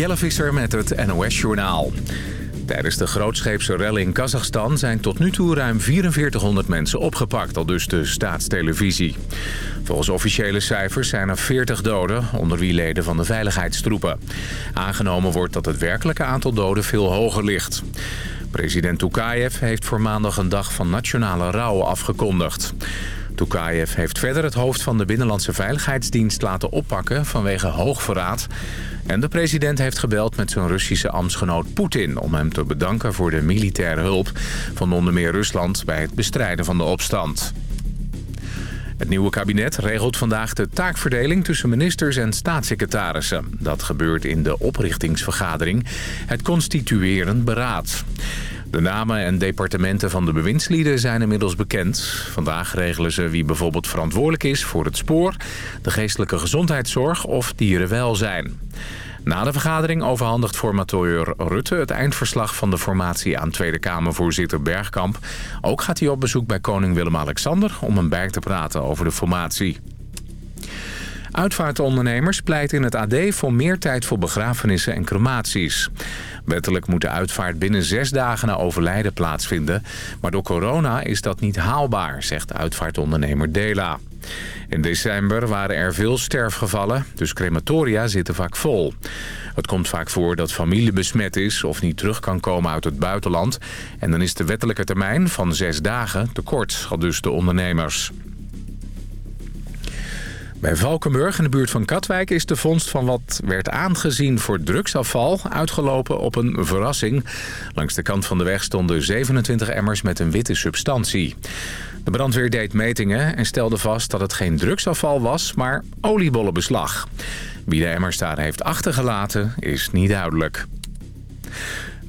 Jelle Visser met het NOS-journaal. Tijdens de grootscheepse rellen in Kazachstan zijn tot nu toe ruim 4400 mensen opgepakt, al dus de staatstelevisie. Volgens officiële cijfers zijn er 40 doden, onder wie leden van de veiligheidstroepen. Aangenomen wordt dat het werkelijke aantal doden veel hoger ligt. President Tokayev heeft voor maandag een dag van nationale rouw afgekondigd. Tokayev heeft verder het hoofd van de Binnenlandse Veiligheidsdienst laten oppakken vanwege hoogverraad. En de president heeft gebeld met zijn Russische ambtsgenoot Poetin... om hem te bedanken voor de militaire hulp van onder meer Rusland bij het bestrijden van de opstand. Het nieuwe kabinet regelt vandaag de taakverdeling tussen ministers en staatssecretarissen. Dat gebeurt in de oprichtingsvergadering, het constituerend beraad. De namen en departementen van de bewindslieden zijn inmiddels bekend. Vandaag regelen ze wie bijvoorbeeld verantwoordelijk is voor het spoor... de geestelijke gezondheidszorg of dierenwelzijn. Na de vergadering overhandigt formateur Rutte het eindverslag van de formatie aan Tweede Kamervoorzitter Bergkamp. Ook gaat hij op bezoek bij koning Willem-Alexander om hem bij te praten over de formatie. Uitvaartondernemers pleiten in het AD voor meer tijd voor begrafenissen en crematies. Wettelijk moet de uitvaart binnen zes dagen na overlijden plaatsvinden. Maar door corona is dat niet haalbaar, zegt uitvaartondernemer Dela. In december waren er veel sterfgevallen, dus crematoria zitten vaak vol. Het komt vaak voor dat familie besmet is of niet terug kan komen uit het buitenland. En dan is de wettelijke termijn van zes dagen te kort, al dus de ondernemers. Bij Valkenburg in de buurt van Katwijk is de vondst van wat werd aangezien voor drugsafval uitgelopen op een verrassing. Langs de kant van de weg stonden 27 emmers met een witte substantie. De brandweer deed metingen en stelde vast dat het geen drugsafval was, maar oliebollenbeslag. Wie de emmers daar heeft achtergelaten is niet duidelijk.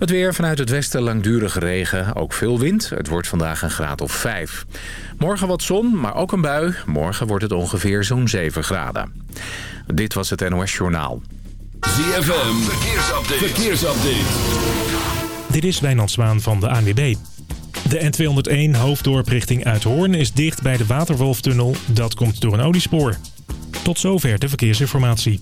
Het weer vanuit het westen langdurige regen, ook veel wind. Het wordt vandaag een graad of 5. Morgen wat zon, maar ook een bui. Morgen wordt het ongeveer zo'n 7 graden. Dit was het NOS Journaal. ZFM, verkeersupdate. verkeersupdate. Dit is Wijnand Zwaan van de ANWB. De N201 hoofddorp richting Uithoorn is dicht bij de Waterwolftunnel. Dat komt door een oliespoor. Tot zover de verkeersinformatie.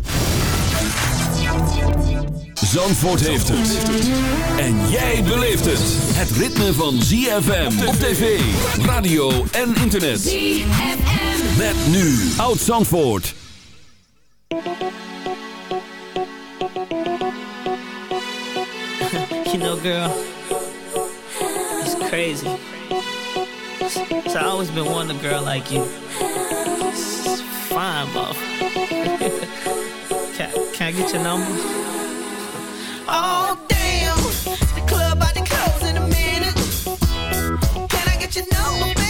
Zandvoort heeft het. En jij beleeft het. Het ritme van ZFM op tv, radio en internet. ZFM. Met nu Oud Zandvoort. you know girl, it's crazy. So I always been wanting a girl like you. It's fine, buff. can, can I get your number? Can I get your number,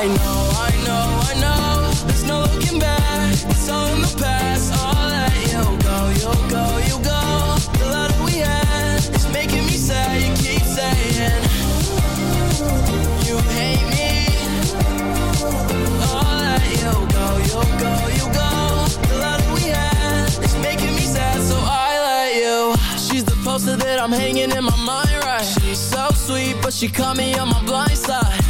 I know, I know, I know. There's no looking back. It's all in the past. I'll let you go, you'll go, you go. The love that we had Is making me sad. You keep saying You hate me. I'll let you go, you'll go, you go. The love that we had Is making me sad. So I let you. She's the poster that I'm hanging in my mind right. She's so sweet But she caught me on my blind side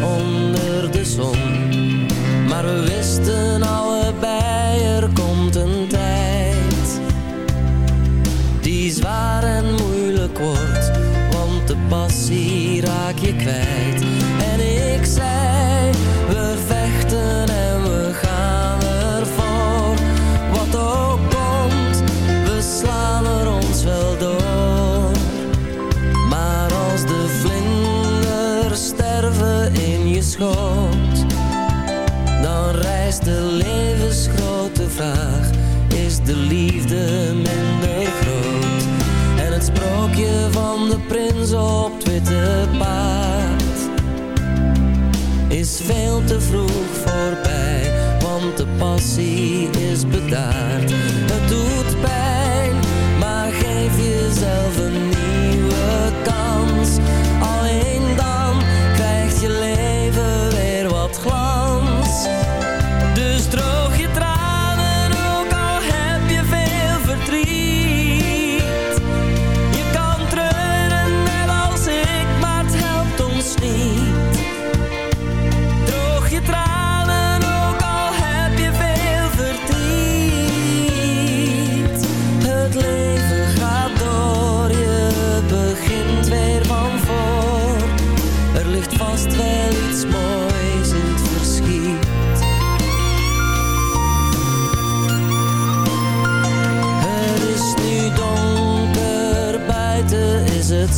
Oh.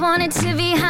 Wanted to be hiding.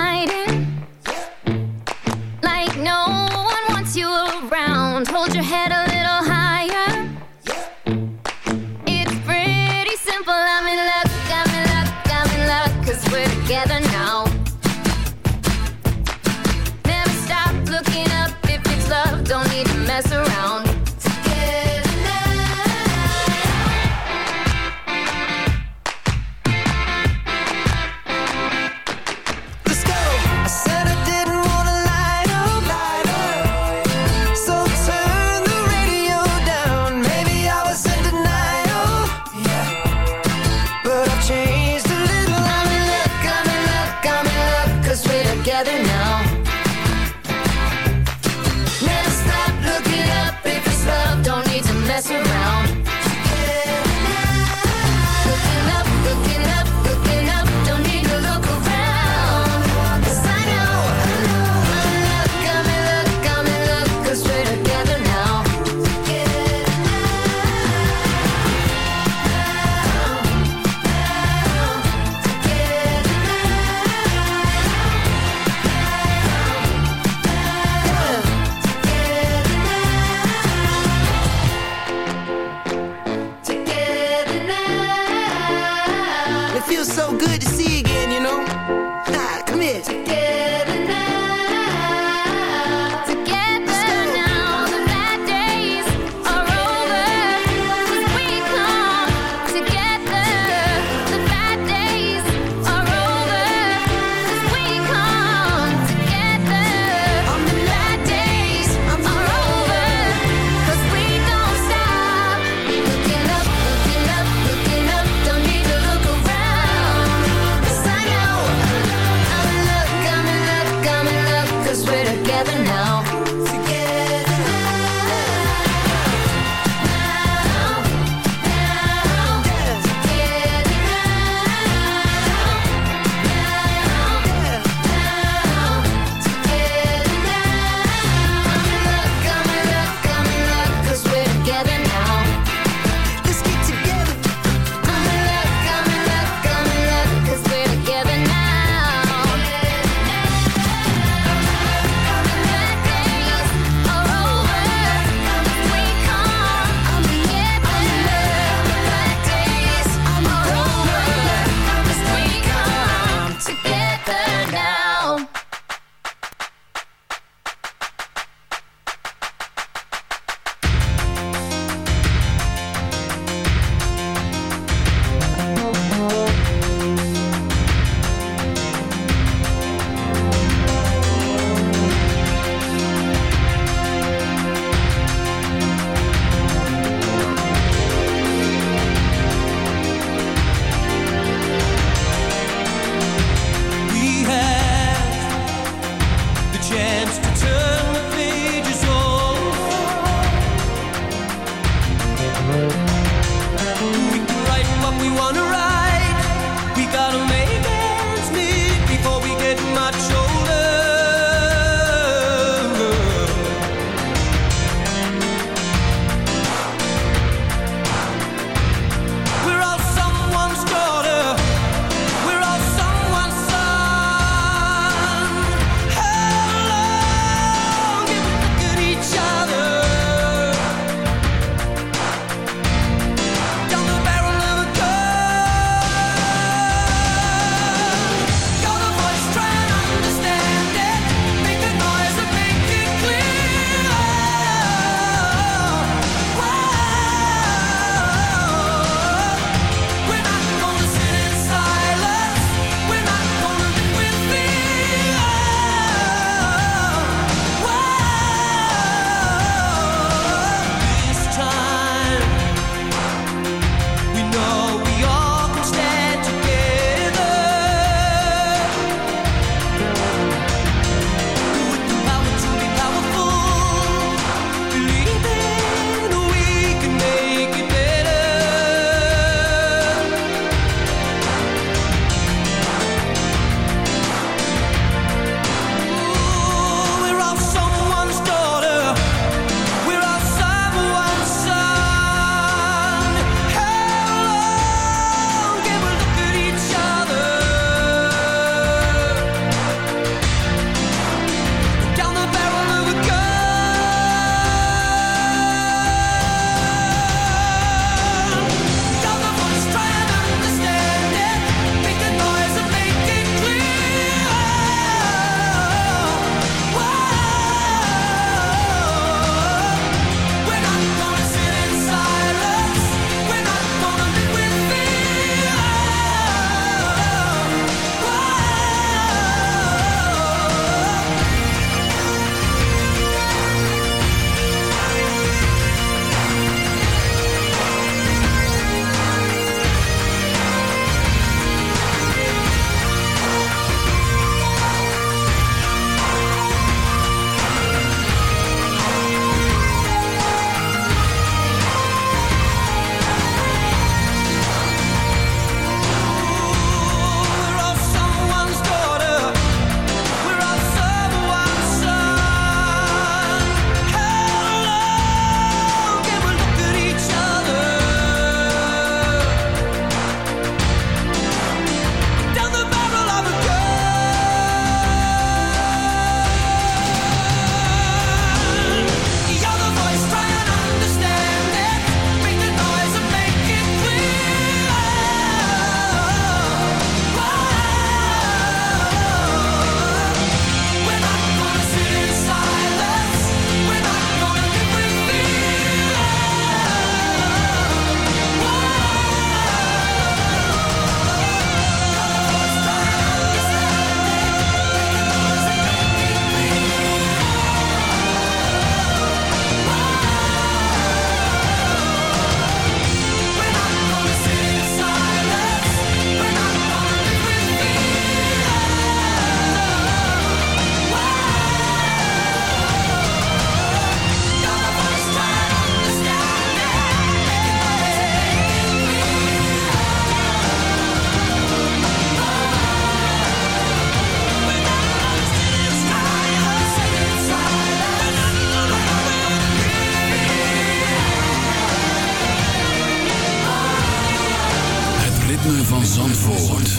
van Zandvoort.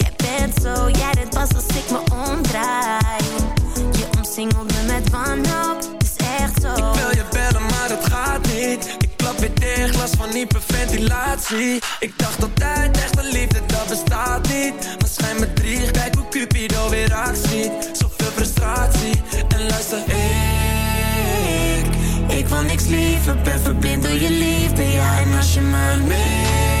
zo, jij dit pas als ik me omdraai Je omsingelt me met wanhoop, het is echt zo Ik wil je bellen, maar het gaat niet. Ik klap weer dicht, last van hyperventilatie. Ik dacht altijd, echte liefde, dat bestaat niet. Maar schijn me drie, kijk hoe Cupido weer actie. Zoveel frustratie, en luister, ik... Ik wil niks liever, ben verblind door je liefde. Ja, en als je me mist,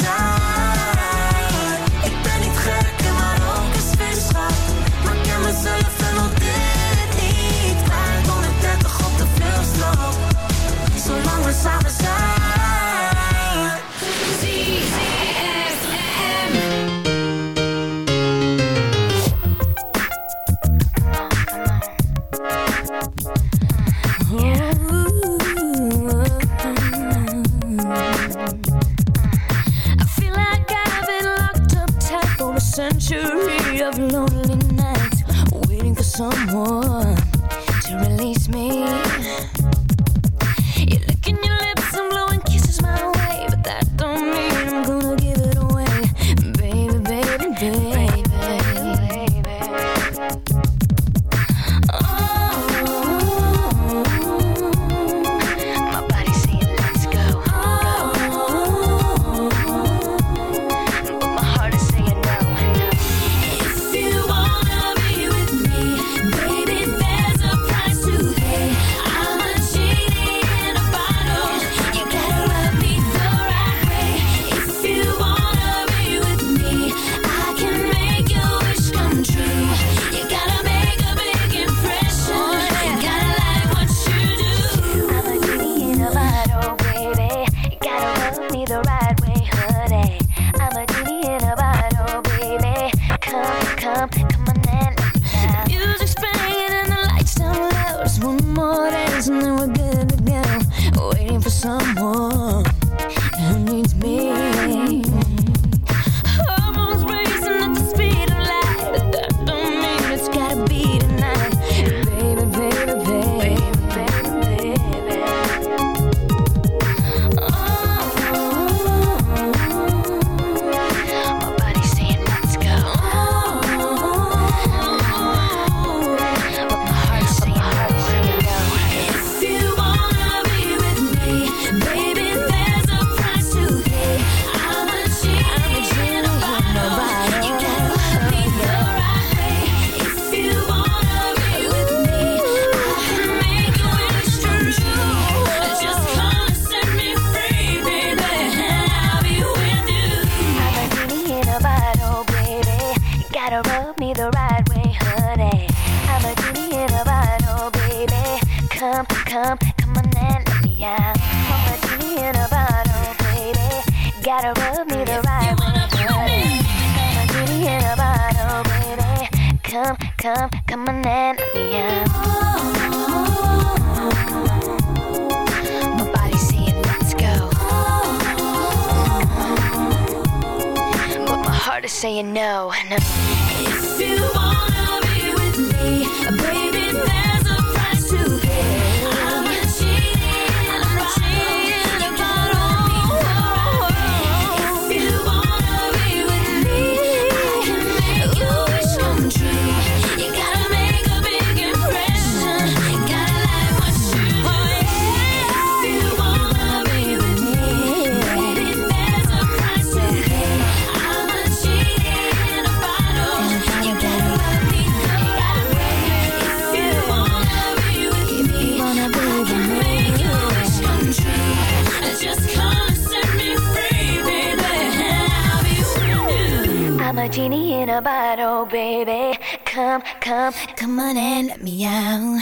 Baby, come, come, come on and let me out.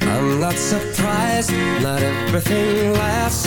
I'm not surprised, not everything lasts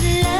love.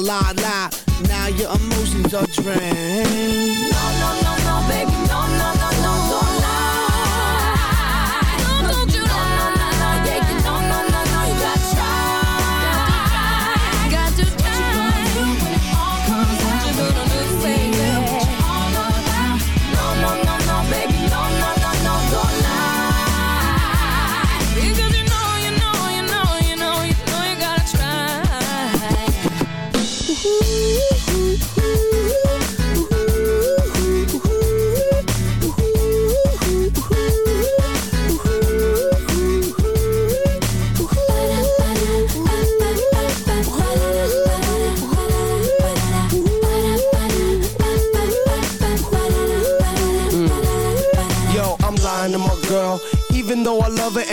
lie lie. Now your emotions are drained.